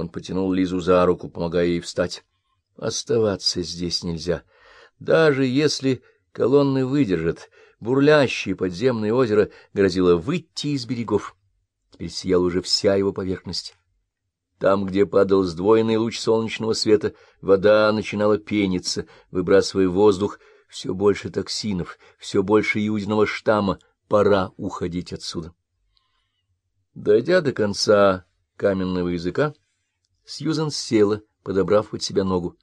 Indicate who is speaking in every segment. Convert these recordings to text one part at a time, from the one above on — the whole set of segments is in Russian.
Speaker 1: Он потянул Лизу за руку, помогая ей встать. Оставаться здесь нельзя. Даже если колонны выдержат, бурлящее подземное озеро грозило выйти из берегов. Теперь сияла уже вся его поверхность. Там, где падал сдвоенный луч солнечного света, вода начинала пениться, выбрасывая в воздух все больше токсинов, все больше иудиного штамма. Пора уходить отсюда. Дойдя до конца каменного языка, Сьюзен села, подобрав под себя ногу.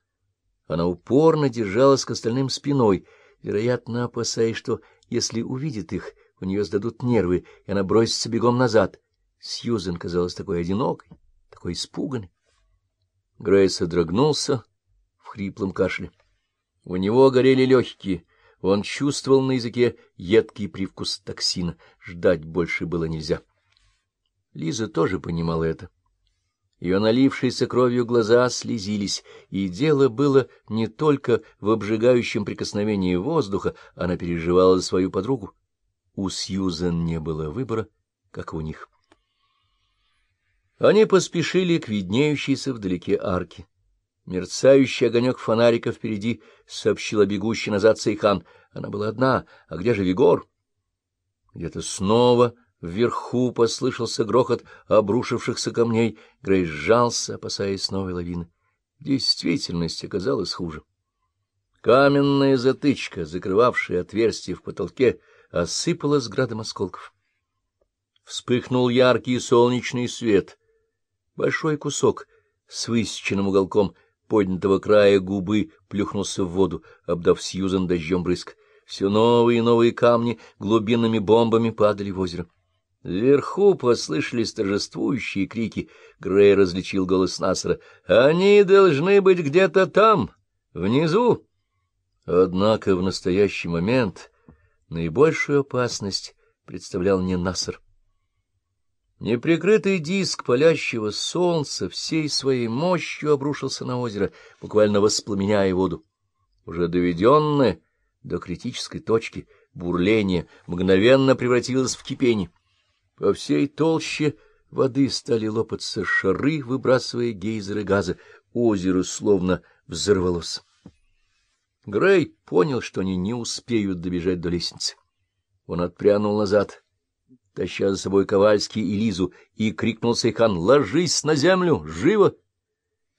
Speaker 1: Она упорно держалась к остальным спиной, вероятно, опасаясь, что, если увидит их, у нее сдадут нервы, и она бросится бегом назад. Сьюзен казалась такой одинокой такой испуганный. Грейс содрогнулся в хриплом кашле. У него горели легкие, он чувствовал на языке едкий привкус токсина. Ждать больше было нельзя. Лиза тоже понимала это. Ее налившиеся кровью глаза слезились, и дело было не только в обжигающем прикосновении воздуха, она переживала за свою подругу. У Сьюзен не было выбора, как у них. Они поспешили к виднеющейся вдалеке арке. Мерцающий огонек фонарика впереди сообщила бегущий назад Сейхан. Она была одна. А где же Вигор? Где-то снова вверху послышался грохот обрушившихся камней. Грей сжался, опасаясь новой лавины. Действительность оказалась хуже. Каменная затычка, закрывавшая отверстие в потолке, осыпалась градом осколков. Вспыхнул яркий солнечный свет — Большой кусок с высеченным уголком поднятого края губы плюхнулся в воду, обдав Сьюзан дождем брызг. Все новые и новые камни глубинными бомбами падали в озеро. Вверху послышались торжествующие крики. Грей различил голос Насара. «Они должны быть где-то там, внизу!» Однако в настоящий момент наибольшую опасность представлял не Насар. Неприкрытый диск палящего солнца всей своей мощью обрушился на озеро, буквально воспламеняя воду. Уже доведенное до критической точки бурление мгновенно превратилось в кипение. По всей толще воды стали лопаться шары, выбрасывая гейзеры газа. Озеро словно взорвалось. Грей понял, что они не успеют добежать до лестницы. Он отпрянул назад — таща за собой Ковальский и Лизу, и крикнул Сейхан «Ложись на землю! Живо!»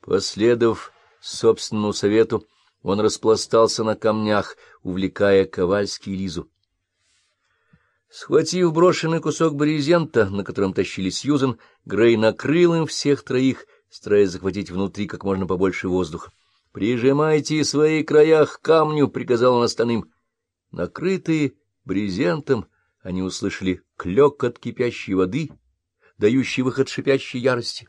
Speaker 1: Последовав собственному совету, он распластался на камнях, увлекая Ковальский и Лизу. Схватив брошенный кусок брезента, на котором тащили Сьюзен, Грей накрыл им всех троих, стараясь захватить внутри как можно побольше воздуха. «Прижимайте свои края к камню», — приказал он остальным. Накрытые брезентом, они услышали клёкот кипящей воды, дающий выход шипящей ярости.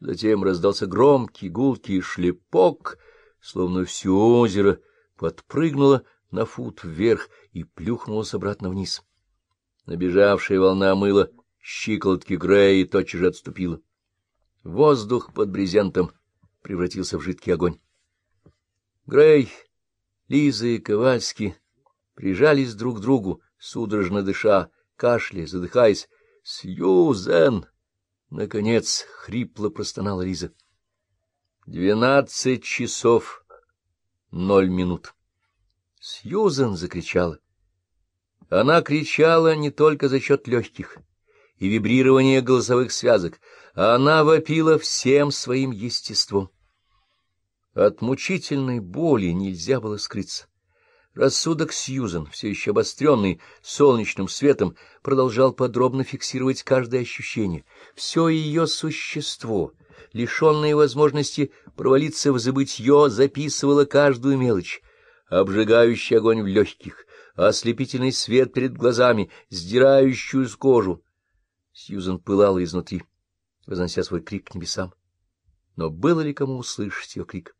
Speaker 1: Затем раздался громкий гулкий шлепок, словно все озеро подпрыгнуло на фут вверх и плюхнулось обратно вниз. Набежавшая волна мыла щиколотки Грея и тотчас же отступила. Воздух под брезентом превратился в жидкий огонь. Грей, Лиза и Ковальский прижались друг к другу, судорожно дыша, кашляя, задыхаясь. «Сьюзен!» — наконец хрипло простонала Лиза. «Двенадцать часов ноль минут». Сьюзен закричала. Она кричала не только за счет легких и вибрирования голосовых связок, а она вопила всем своим естеством. От мучительной боли нельзя было скрыться. Рассудок Сьюзен, все еще обостренный солнечным светом, продолжал подробно фиксировать каждое ощущение. Все ее существо, лишенное возможности провалиться в забытье, записывало каждую мелочь. Обжигающий огонь в легких, ослепительный свет перед глазами, сдирающую с кожу. Сьюзен пылала изнутри, вознося свой крик к небесам. Но было ли кому услышать ее крик?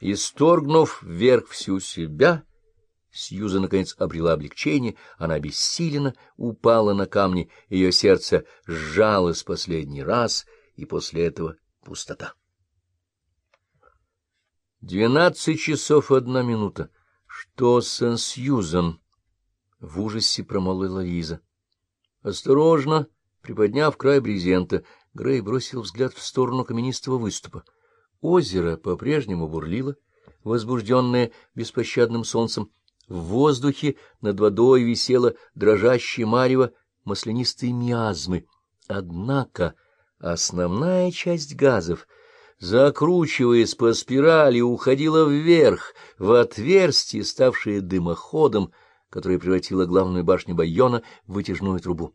Speaker 1: Исторгнув вверх всю себя... Сьюза, наконец, обрела облегчение, она бессиленно упала на камни, ее сердце сжалось последний раз, и после этого пустота. Двенадцать часов одна минута. Что с Сьюзан? В ужасе промолвила Лиза. Осторожно, приподняв край брезента, Грей бросил взгляд в сторону каменистого выступа. Озеро по-прежнему бурлило, возбужденное беспощадным солнцем. В воздухе над водой висела дрожащая марево маслянистые миазмы. Однако основная часть газов, закручиваясь по спирали, уходила вверх, в отверстие, ставшее дымоходом, которое превратило главную башню Байона в вытяжную трубу.